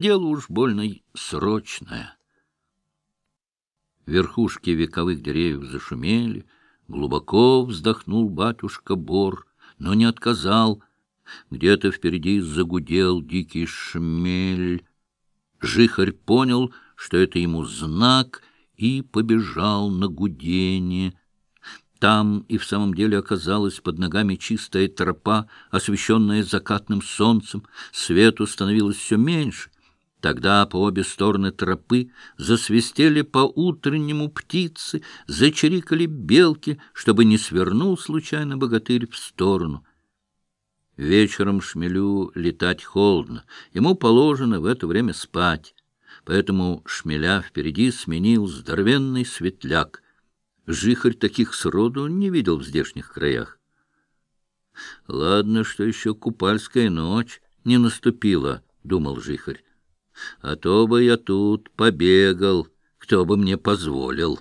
Дело уж больно срочное. Верхушки вековых деревьев зашумели, глубоко вздохнул батюшка Бор, но не отказал. Где-то впереди загудел дикий шмель. Жихарь понял, что это ему знак, и побежал на гудение. Там и в самом деле оказалась под ногами чистая тропа, освещенная закатным солнцем. Свету становилось все меньше. Тогда по обе стороны тропы засвистели по-утреннему птицы, зачирикали белки, чтобы не свернул случайно богатырь в сторону. Вечером шмелю летать холодно, ему положено в это время спать, поэтому шмеля впереди сменил здоровенный светляк. Жихарь таких сроду не видел в здешних краях. «Ладно, что еще купальская ночь не наступила», — думал Жихарь. А то бы я тут побегал, кто бы мне позволил.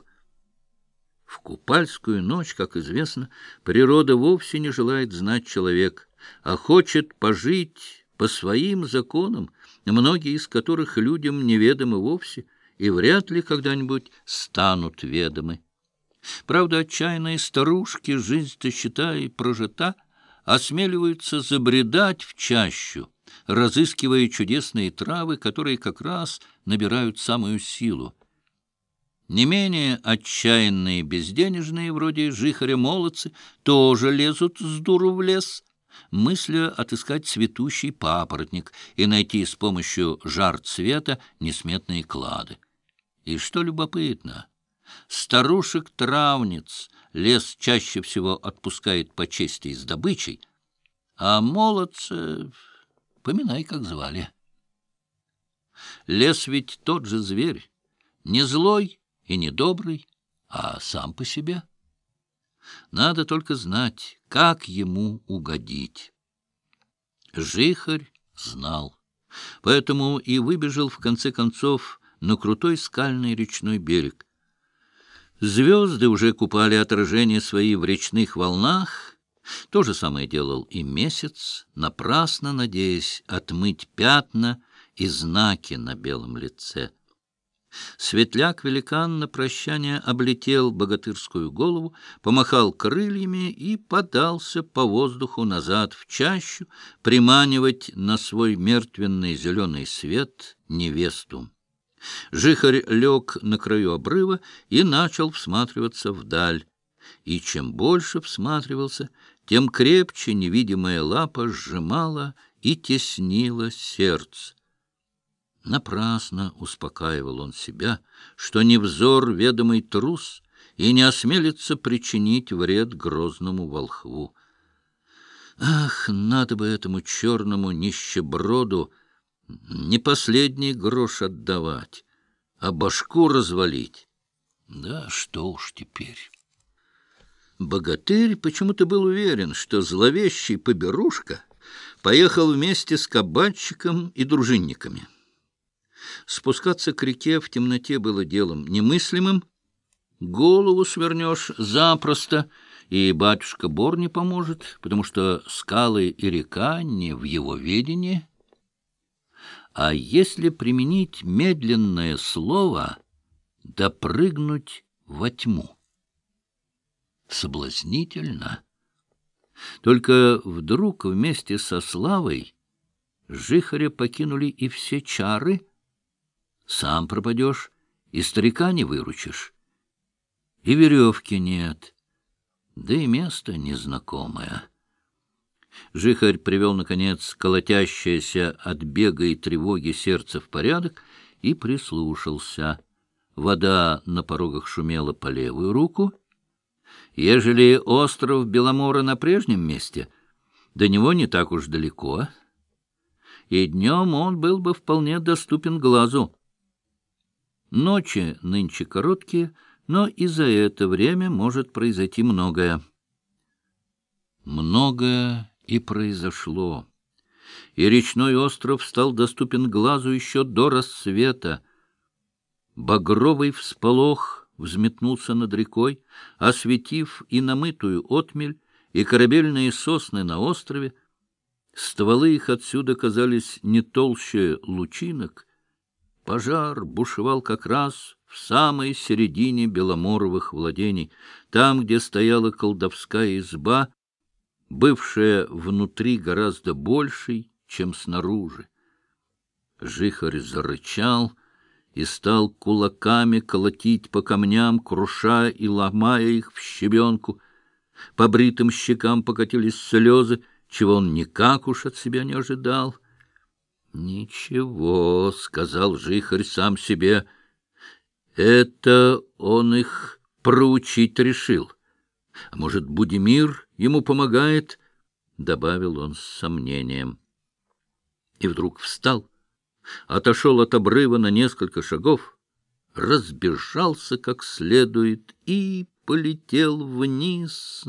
В купальскую ночь, как известно, природа вовсе не желает знать человек, а хочет пожить по своим законам, многие из которых людям неведомы вовсе и вряд ли когда-нибудь станут ведомы. Правда, отчаянные старушки, жизнь-то, считай, прожита, осмеливаются забредать в чащу, разыскивая чудесные травы, которые как раз набирают самую силу. Не менее отчаянные безденежные, вроде жихаря-молодцы, тоже лезут с дуру в лес, мысля отыскать цветущий папоротник и найти с помощью жар цвета несметные клады. И что любопытно, старушек-травниц лес чаще всего отпускает по чести с добычей, а молодцы Поминай, как звали. Лес ведь тот же зверь, не злой и не добрый, а сам по себе. Надо только знать, как ему угодить. Жихарь знал, поэтому и выбежал в конце концов на крутой скальный речной берег. Звезды уже купали отражения свои в речных волнах, то же самое делал и месяц, напрасно надеясь отмыть пятна и знаки на белом лице. Светляк-великан на прощание облетел богатырскую голову, помахал крыльями и подался по воздуху назад в чащу, приманивать на свой мертвенный зеленый свет невесту. Жихарь лег на краю обрыва и начал всматриваться вдаль. И чем больше всматривался, тем крепче невидимая лапа сжимала и теснила сердце. Напрасно успокаивал он себя, что не взор ведомый трус и не осмелится причинить вред грозному волхву. Ах, надо бы этому черному нищеброду не последний грош отдавать, а башку развалить. Да что уж теперь... Богатырь почему-то был уверен, что зловещий поберушка поехал вместе с кабачиком и дружинниками. Спускаться к реке в темноте было делом немыслимым. Голову свернешь запросто, и батюшка Бор не поможет, потому что скалы и река не в его ведении. А если применить медленное слово, допрыгнуть во тьму? Соблазнительно. Только вдруг вместе со славой Жихаря покинули и все чары. Сам пропадешь, и старика не выручишь. И веревки нет, да и место незнакомое. Жихарь привел, наконец, колотящееся от бега и тревоги сердце в порядок и прислушался. Вода на порогах шумела по левую руку — Ежели остров Беломора на прежнем месте, до него не так уж далеко, и днем он был бы вполне доступен глазу. Ночи нынче короткие, но и за это время может произойти многое. Многое и произошло. И речной остров стал доступен глазу еще до рассвета. Багровый всполох — взметнулся над рекой, осветив и намытую отмель, и корабельные сосны на острове. Стволы их отсюда казались не толще лучинок, Пожар бушевал как раз в самой середине Беломоровых владений, там, где стояла колдовская изба, бывшая внутри гораздо большей, чем снаружи. Жихарь зарычал и стал кулаками колотить по камням, круша и ломая их в щебенку. По бритым щекам покатились слезы, чего он никак уж от себя не ожидал. «Ничего», — сказал Жихарь сам себе, — «это он их проучить решил. А может, Будимир ему помогает?» — добавил он с сомнением. И вдруг встал, отошел от обрыва на несколько шагов, разбежался как следует и полетел вниз